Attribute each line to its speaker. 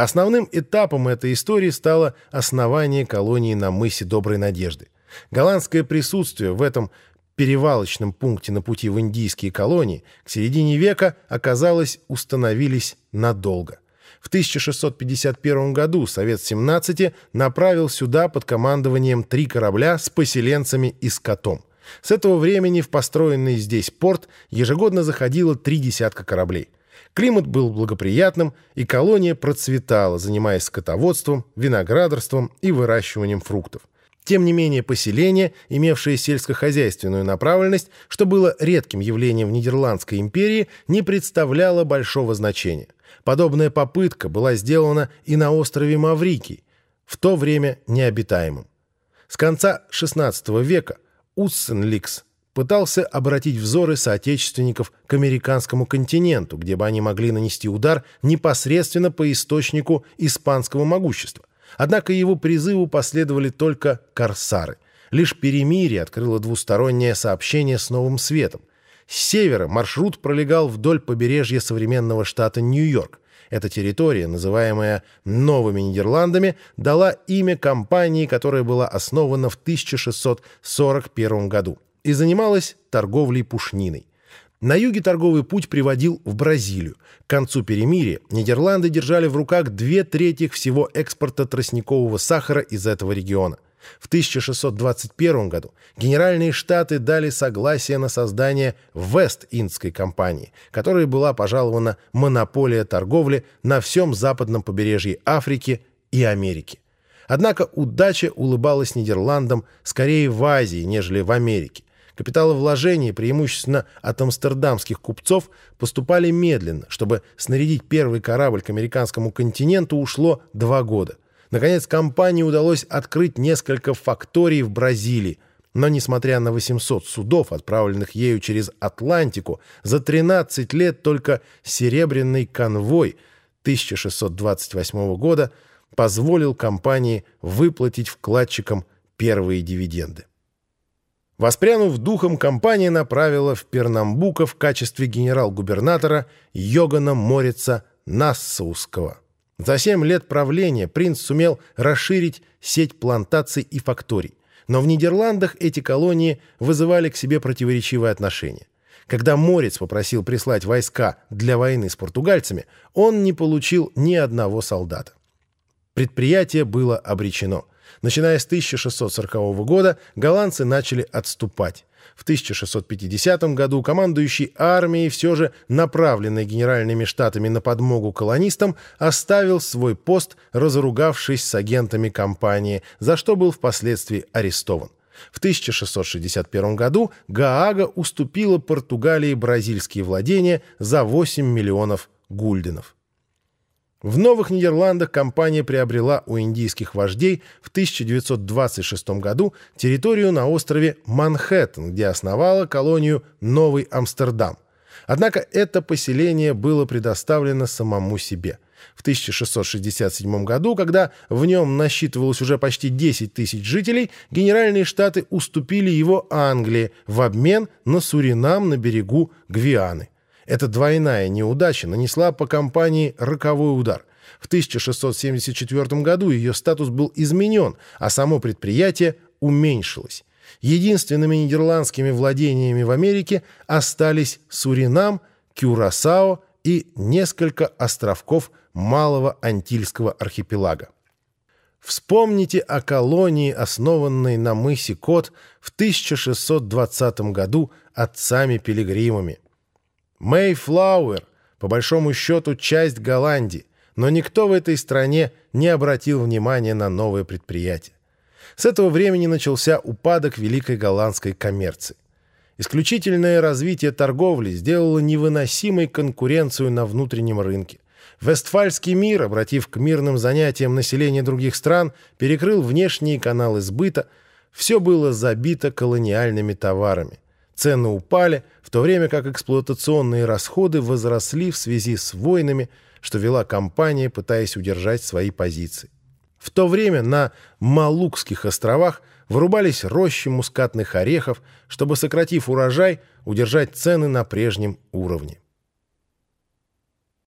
Speaker 1: Основным этапом этой истории стало основание колонии на мысе Доброй Надежды. Голландское присутствие в этом перевалочном пункте на пути в индийские колонии к середине века, оказалось, установились надолго. В 1651 году Совет 17 направил сюда под командованием три корабля с поселенцами и скотом. С этого времени в построенный здесь порт ежегодно заходило три десятка кораблей. Климат был благоприятным, и колония процветала, занимаясь скотоводством, виноградарством и выращиванием фруктов. Тем не менее, поселение, имевшее сельскохозяйственную направленность, что было редким явлением в Нидерландской империи, не представляло большого значения. Подобная попытка была сделана и на острове Маврикий, в то время необитаемым. С конца XVI века Уссенликс пытался обратить взоры соотечественников к американскому континенту, где бы они могли нанести удар непосредственно по источнику испанского могущества. Однако его призыву последовали только корсары. Лишь перемирие открыло двустороннее сообщение с Новым Светом. С севера маршрут пролегал вдоль побережья современного штата Нью-Йорк. Эта территория, называемая Новыми Нидерландами, дала имя компании, которая была основана в 1641 году и занималась торговлей пушниной. На юге торговый путь приводил в Бразилию. К концу перемирия Нидерланды держали в руках две трети всего экспорта тростникового сахара из этого региона. В 1621 году Генеральные Штаты дали согласие на создание Вест-Индской компании, которой была пожалована монополия торговли на всем западном побережье Африки и Америки. Однако удача улыбалась Нидерландам скорее в Азии, нежели в Америке. Капиталовложения, преимущественно от амстердамских купцов, поступали медленно. Чтобы снарядить первый корабль к американскому континенту, ушло два года. Наконец, компании удалось открыть несколько факторий в Бразилии. Но, несмотря на 800 судов, отправленных ею через Атлантику, за 13 лет только «Серебряный конвой» 1628 года позволил компании выплатить вкладчикам первые дивиденды. Воспрянув духом, компания направила в Пернамбука в качестве генерал-губернатора Йогана Морица Нассауского. За семь лет правления принц сумел расширить сеть плантаций и факторий. Но в Нидерландах эти колонии вызывали к себе противоречивые отношения. Когда Морец попросил прислать войска для войны с португальцами, он не получил ни одного солдата. Предприятие было обречено. Начиная с 1640 года голландцы начали отступать. В 1650 году командующий армией, все же направленный генеральными штатами на подмогу колонистам, оставил свой пост, разругавшись с агентами компании, за что был впоследствии арестован. В 1661 году Гаага уступила Португалии бразильские владения за 8 миллионов гульденов. В Новых Нидерландах компания приобрела у индийских вождей в 1926 году территорию на острове Манхэттен, где основала колонию Новый Амстердам. Однако это поселение было предоставлено самому себе. В 1667 году, когда в нем насчитывалось уже почти 10 тысяч жителей, Генеральные Штаты уступили его Англии в обмен на Суринам на берегу Гвианы. Эта двойная неудача нанесла по компании роковой удар. В 1674 году ее статус был изменен, а само предприятие уменьшилось. Единственными нидерландскими владениями в Америке остались Суринам, Кюрасао и несколько островков Малого Антильского архипелага. Вспомните о колонии, основанной на мысе Кот в 1620 году отцами-пилигримами. Мэйфлауэр, по большому счету, часть Голландии, но никто в этой стране не обратил внимания на новое предприятие. С этого времени начался упадок великой голландской коммерции. Исключительное развитие торговли сделало невыносимой конкуренцию на внутреннем рынке. Вестфальский мир, обратив к мирным занятиям население других стран, перекрыл внешние каналы сбыта, все было забито колониальными товарами. Цены упали, в то время как эксплуатационные расходы возросли в связи с войнами, что вела компания, пытаясь удержать свои позиции. В то время на Малукских островах вырубались рощи мускатных орехов, чтобы, сократив урожай, удержать цены на прежнем уровне.